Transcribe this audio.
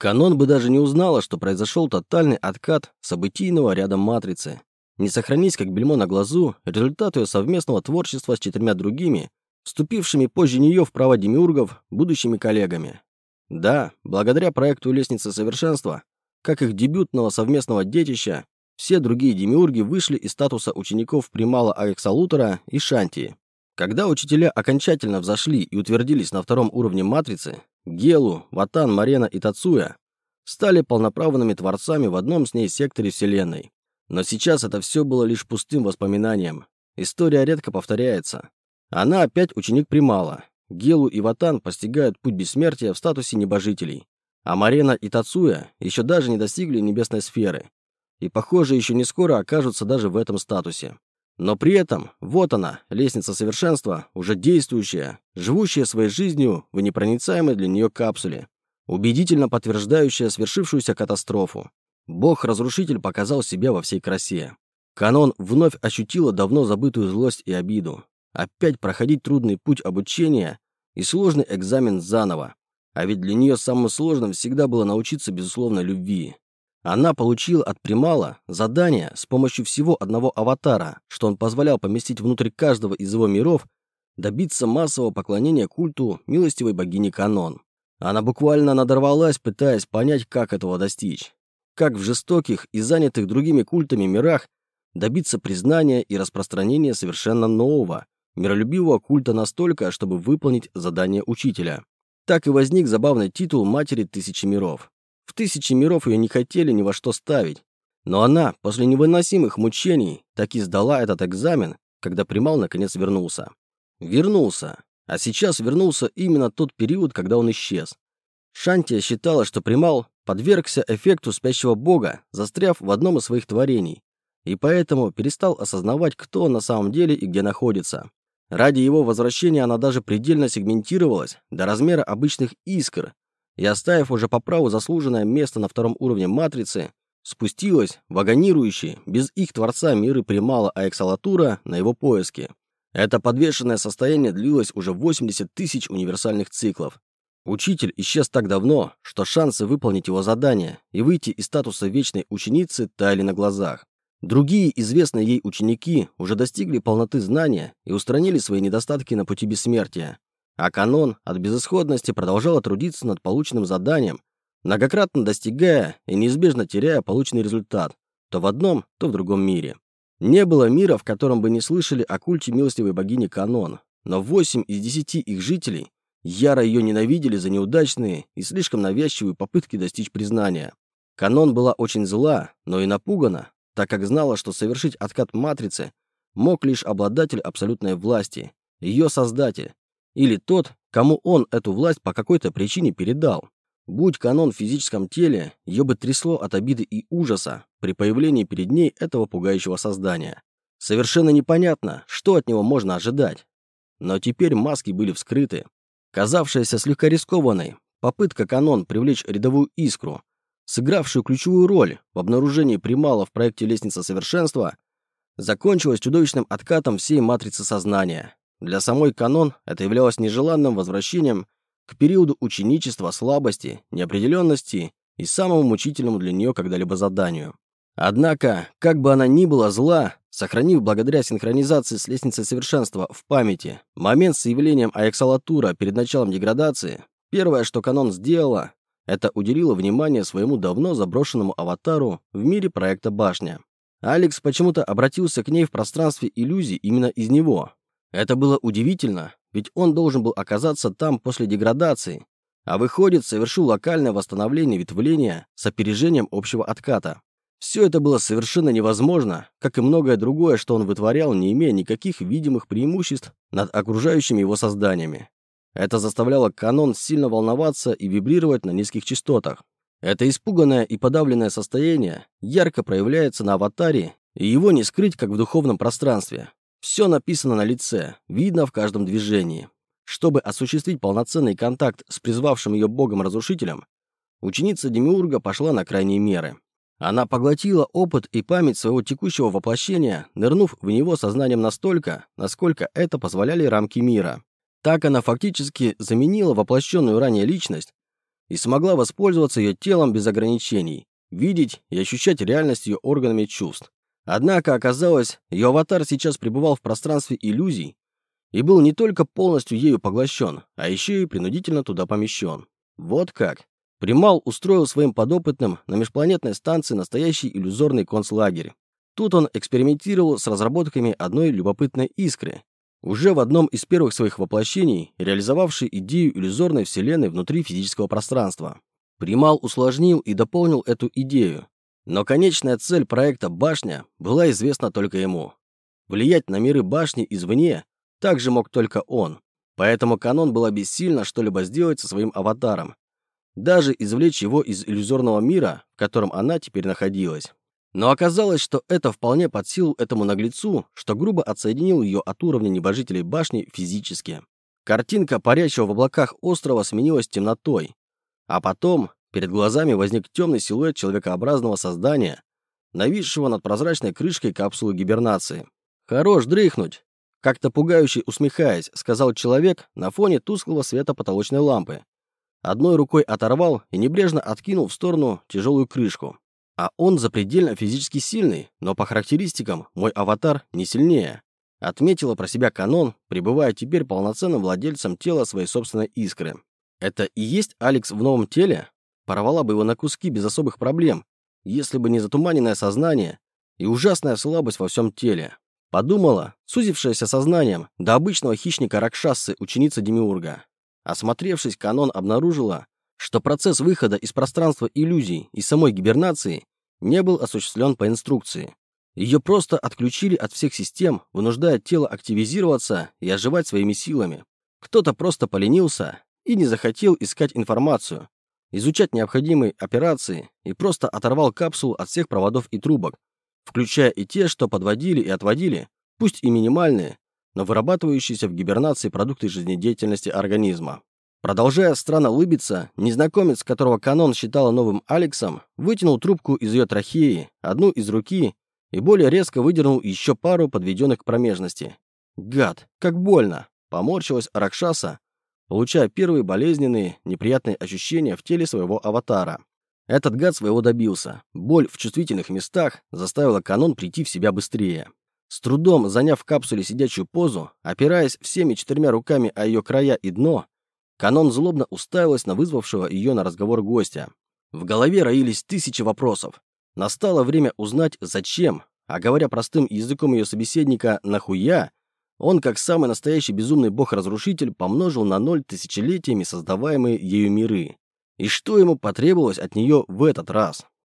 Канон бы даже не узнала, что произошел тотальный откат событийного ряда матрицы. Не сохранись как бельмо на глазу результат ее совместного творчества с четырьмя другими, вступившими позже нее в право демиургов, будущими коллегами. Да, благодаря проекту «Лестница совершенства», как их дебютного совместного детища, все другие демиурги вышли из статуса учеников Примала Алексалутера и Шантии. Когда учителя окончательно взошли и утвердились на втором уровне матрицы, Гелу, Ватан, Марена и Тацуя стали полноправными творцами в одном с ней секторе Вселенной. Но сейчас это все было лишь пустым воспоминанием. История редко повторяется. Она опять ученик Примала. Гелу и Ватан постигают путь бессмертия в статусе небожителей. А Марена и Тацуя еще даже не достигли небесной сферы. И, похоже, еще не скоро окажутся даже в этом статусе. Но при этом, вот она, лестница совершенства, уже действующая, живущая своей жизнью в непроницаемой для нее капсуле, убедительно подтверждающая свершившуюся катастрофу. Бог-разрушитель показал себя во всей красе. Канон вновь ощутила давно забытую злость и обиду. Опять проходить трудный путь обучения и сложный экзамен заново. А ведь для нее самым сложным всегда было научиться безусловной любви. Она получила от Примала задание с помощью всего одного аватара, что он позволял поместить внутрь каждого из его миров, добиться массового поклонения культу милостивой богини Канон. Она буквально надорвалась, пытаясь понять, как этого достичь как в жестоких и занятых другими культами мирах добиться признания и распространения совершенно нового, миролюбивого культа настолько, чтобы выполнить задание учителя. Так и возник забавный титул «Матери Тысячи миров». В Тысячи миров ее не хотели ни во что ставить. Но она, после невыносимых мучений, так и сдала этот экзамен, когда Примал наконец вернулся. Вернулся. А сейчас вернулся именно тот период, когда он исчез. Шантия считала, что Примал подвергся эффекту спящего бога, застряв в одном из своих творений, и поэтому перестал осознавать, кто он на самом деле и где находится. Ради его возвращения она даже предельно сегментировалась до размера обычных искр и, оставив уже по праву заслуженное место на втором уровне матрицы, спустилась в агонирующие, без их творца миры Примала Аэксалатура на его поиски. Это подвешенное состояние длилось уже 80 тысяч универсальных циклов, Учитель исчез так давно, что шансы выполнить его задание и выйти из статуса вечной ученицы таяли на глазах. Другие известные ей ученики уже достигли полноты знания и устранили свои недостатки на пути бессмертия. А канон от безысходности продолжал трудиться над полученным заданием, многократно достигая и неизбежно теряя полученный результат, то в одном, то в другом мире. Не было мира, в котором бы не слышали о культе милостивой богини Канон, но 8 из 10 их жителей Яро ее ненавидели за неудачные и слишком навязчивые попытки достичь признания. Канон была очень зла, но и напугана, так как знала, что совершить откат матрицы мог лишь обладатель абсолютной власти, ее создатель, или тот, кому он эту власть по какой-то причине передал. Будь канон в физическом теле, ее бы трясло от обиды и ужаса при появлении перед ней этого пугающего создания. Совершенно непонятно, что от него можно ожидать. Но теперь маски были вскрыты, Казавшаяся слегка рискованной, попытка канон привлечь рядовую искру, сыгравшую ключевую роль в обнаружении примала в проекте «Лестница совершенства», закончилась чудовищным откатом всей матрицы сознания. Для самой канон это являлось нежеланным возвращением к периоду ученичества, слабости, неопределенности и самому мучительному для нее когда-либо заданию. Однако, как бы она ни была зла, сохранив благодаря синхронизации с лестницей совершенства в памяти момент с явлением Аяксалатура перед началом деградации, первое, что канон сделала, это уделила внимание своему давно заброшенному аватару в мире проекта «Башня». Алекс почему-то обратился к ней в пространстве иллюзий именно из него. Это было удивительно, ведь он должен был оказаться там после деградации, а выходит, совершил локальное восстановление ветвления с опережением общего отката. Все это было совершенно невозможно, как и многое другое, что он вытворял, не имея никаких видимых преимуществ над окружающими его созданиями. Это заставляло канон сильно волноваться и вибрировать на низких частотах. Это испуганное и подавленное состояние ярко проявляется на аватаре, и его не скрыть, как в духовном пространстве. Все написано на лице, видно в каждом движении. Чтобы осуществить полноценный контакт с призвавшим ее богом-разрушителем, ученица Демиурга пошла на крайние меры. Она поглотила опыт и память своего текущего воплощения, нырнув в него сознанием настолько, насколько это позволяли рамки мира. Так она фактически заменила воплощенную ранее личность и смогла воспользоваться ее телом без ограничений, видеть и ощущать реальность ее органами чувств. Однако оказалось, ее аватар сейчас пребывал в пространстве иллюзий и был не только полностью ею поглощен, а еще и принудительно туда помещен. Вот как. Примал устроил своим подопытным на межпланетной станции настоящий иллюзорный концлагерь. Тут он экспериментировал с разработками одной любопытной искры, уже в одном из первых своих воплощений, реализовавшей идею иллюзорной вселенной внутри физического пространства. Примал усложнил и дополнил эту идею, но конечная цель проекта «Башня» была известна только ему. Влиять на миры башни извне также мог только он, поэтому канон было бессильно что-либо сделать со своим аватаром, даже извлечь его из иллюзорного мира, в котором она теперь находилась. Но оказалось, что это вполне под силу этому наглецу, что грубо отсоединил ее от уровня небожителей башни физически. Картинка парящего в облаках острова сменилась темнотой, а потом перед глазами возник темный силуэт человекообразного создания, нависшего над прозрачной крышкой капсулы гибернации. «Хорош дрыхнуть!» Как-то пугающе усмехаясь, сказал человек на фоне тусклого света потолочной лампы, Одной рукой оторвал и небрежно откинул в сторону тяжелую крышку. А он запредельно физически сильный, но по характеристикам мой аватар не сильнее. Отметила про себя канон, пребывая теперь полноценным владельцем тела своей собственной искры. Это и есть Алекс в новом теле? Порвала бы его на куски без особых проблем, если бы не затуманенное сознание и ужасная слабость во всем теле. Подумала, сузившаяся сознанием, до обычного хищника Ракшасы, ученица Демиурга. Осмотревшись, Канон обнаружила, что процесс выхода из пространства иллюзий и самой гибернации не был осуществлен по инструкции. Ее просто отключили от всех систем, вынуждая тело активизироваться и оживать своими силами. Кто-то просто поленился и не захотел искать информацию, изучать необходимые операции и просто оторвал капсулу от всех проводов и трубок, включая и те, что подводили и отводили, пусть и минимальные, но вырабатывающиеся в гибернации продукты жизнедеятельности организма. Продолжая странно улыбиться, незнакомец, которого Канон считала новым Алексом, вытянул трубку из ее трахеи, одну из руки и более резко выдернул еще пару подведенных к промежности. «Гад, как больно!» – поморщилась Ракшаса, получая первые болезненные, неприятные ощущения в теле своего аватара. Этот гад своего добился. Боль в чувствительных местах заставила Канон прийти в себя быстрее. С трудом заняв в капсуле сидячую позу, опираясь всеми четырьмя руками о ее края и дно, Канон злобно уставилась на вызвавшего ее на разговор гостя. В голове роились тысячи вопросов. Настало время узнать, зачем, а говоря простым языком ее собеседника «нахуя», он, как самый настоящий безумный бог-разрушитель, помножил на ноль тысячелетиями создаваемые ею миры. И что ему потребовалось от нее в этот раз?